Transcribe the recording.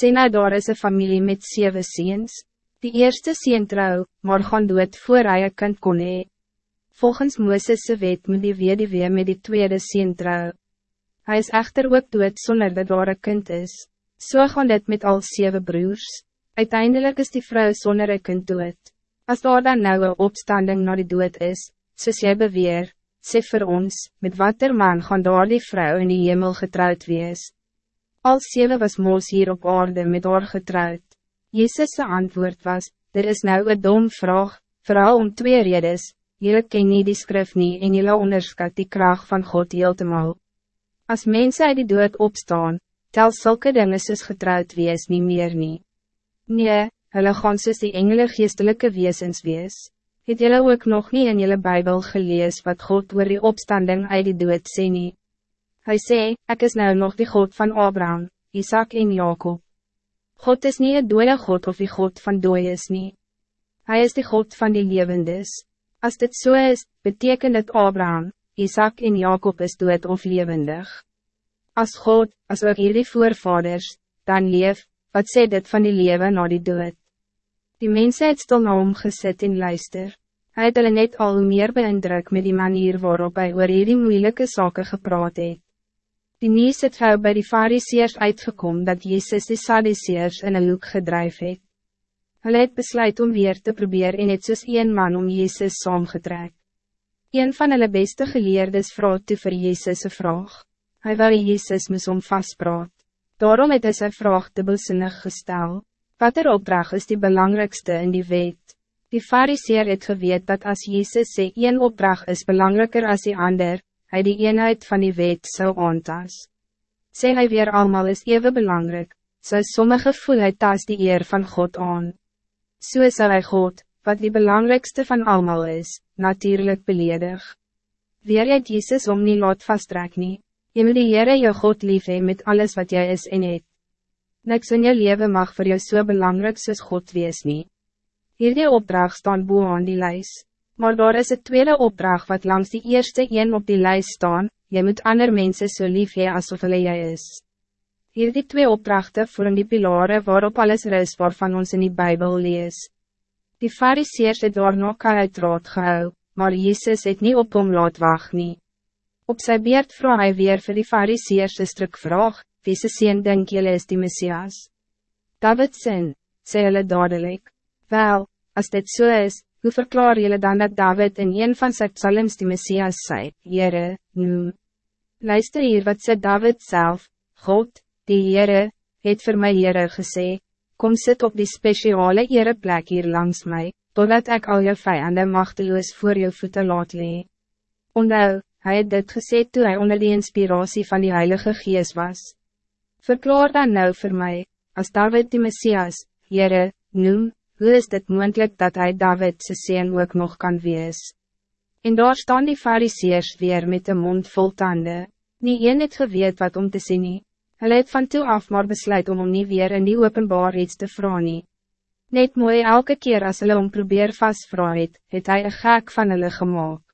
Sê nou daar is een familie met zeven ziens. Die eerste sien trouw, maar gaan dood voor hy een kind kon hee. Volgens Mooses' wet moet die weduwee met die tweede sien trouw. Hij is echter ook dood zonder dat daar een kind is. So gaan dit met al zeven broers. Uiteindelijk is die vrouw zonder een kind dood. Als daar dan nou een opstanding naar die dood is, soos jy beweer, sê vir ons, met wat er man gaan daar die vrouw in die hemel getrouwd wees. Al zeven was Moos hier op aarde met haar getrouwd. Jezus' antwoord was, er is nou een dom vraag, vooral om twee redes, jullie ken nie die skrif nie en jullie onderskat die kracht van God heeltemal. Als mensen uit die dood opstaan, tel zulke dingen soos getrouwd wees nie meer nie. Nee, hulle gaan soos die engele geestelike weesens wees. Het jullie ook nog niet in jullie Bijbel gelees wat God oor die opstanding uit die dood sê nie? Hij sê, ik is nou nog die God van Abraham, Isaac en Jacob. God is niet het dode God of die God van dooies nie. Hij is de God van die levendes. Als dit zo so is, betekent het Abraham, Isaac en Jacob is dood of levendig. Als God, als ook jullie voorvaders, dan leef, wat sê dit van die leven na die dood? Die mensen het stil na hom gesit en luister. Hij het hulle net al meer beïndruk met die manier waarop hij oor hierdie moeilike zaken gepraat het. Die nieuws het gauw bij die fariseers uitgekom dat Jezus die Sadduceers in een hoek gedrijf het. Hulle het besluit om weer te proberen en het soos een man om Jezus saamgetrek. Een van hulle beste geleerdes vraag toe vir Jezus een vraag. Hij wou Jezus moes om vastpraat. Daarom het hy sy vraag dubbelsinnig gestel. Wat er opdracht is die belangrijkste in die wet. Die fariseer het geweet dat als Jezus sê een opdracht is belangrijker als die ander, hij die eenheid van die wet zou aantas. Sê hy weer allemaal is even belangrijk, so sommige voel hy tas die eer van God aan. So sal hy God, wat die belangrijkste van allemaal is, natuurlijk beledig. Weer het Jezus om nie laat vasttrek nie, jy moet die Heere jou God lief met alles wat jy is en het. Niks in jou leven mag voor jou so belangrijk soos God wees nie. Hierdie opdracht staan boe aan die lijst. Maar daar is het tweede opdracht wat langs die eerste een op die lijst staan, je moet ander mensen zo so lief hee asof hulle jy is. Hier die twee opdrachten vormen die pilaren waarop alles is waarvan ons in die Bijbel lees. Die fariseers het daar nog uitraad gehou, maar Jezus het niet op hom laat wacht nie. Op sy beurt vraag hy weer vir die fariseers een stuk vraag, wie se sien denk jylle is die Messias? David sin, sê hulle dadelijk. Wel, als dit zo so is, Hoe verklaar jullie dan dat David in een van zijn psalms die Messias zei, Jere, noem? Luister hier wat zei David zelf, God, die Jere, het voor mij Jere gesê, kom sit op die speciale ereplek hier langs mij, totdat ik al je vijanden machteloos voor je voeten laat lee. Ondou, hij het dit gesê toe hij onder die inspiratie van die Heilige Geest was. Verklaar dan nou voor mij, als David die Messias, Jere, noem, hoe is dit moeilijk dat hij David se sien ook nog kan wees? En daar staan die fariseers weer met de mond vol tanden. Nie een het geweet wat om te zien nie. Hulle het van toe af maar besluit om om nie weer in die openbaar iets te vragen. nie. Net mooi elke keer als hulle om probeer vastvra het, het hy een gek van hulle gemaakt.